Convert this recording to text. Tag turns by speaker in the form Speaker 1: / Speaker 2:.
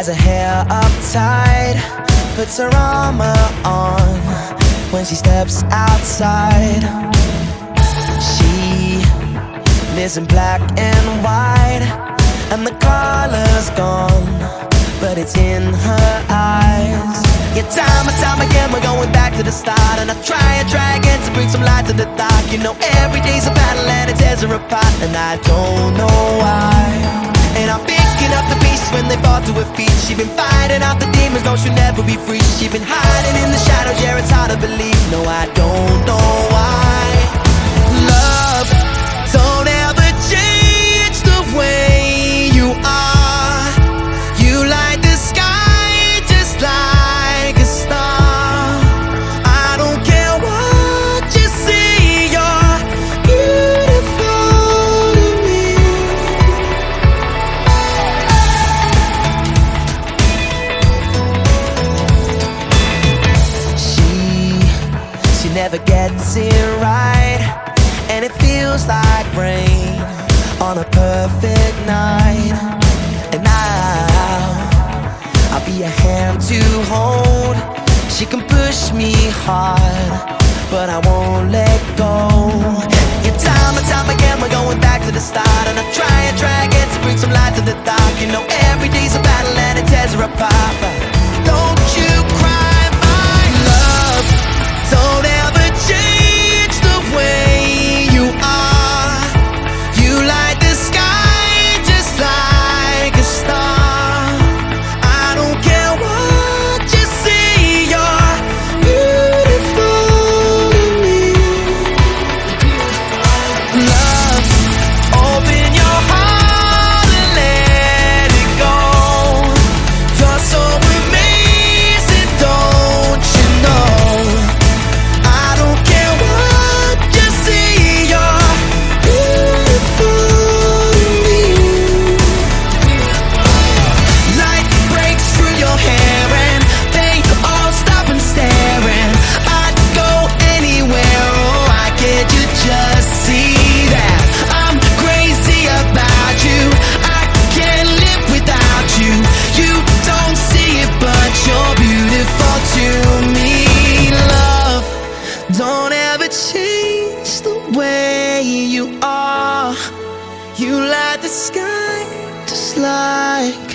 Speaker 1: ties her hair up tight, puts her armor on when she steps outside. She lives in black and white, and the color's gone, but it's in her eyes. Yeah, time and time again, we're going back to the start, and I try and try again to bring some light to the dark. You know, every day's a battle and it tears her apart, and I don't know why. And I'm picking up the pieces when they fall to her feet. She's been fighting off the demons, though she'll never be free. She's been hiding in the shadows, yeah, it's hard to believe. No, I never gets it right, and it feels like rain on a perfect night. And now I'll be a hand to hold. She can push me hard, but I won't let go. Yeah, time and time again, we're going back to the start, and I try and try again to bring change the way you are. You light the sky just like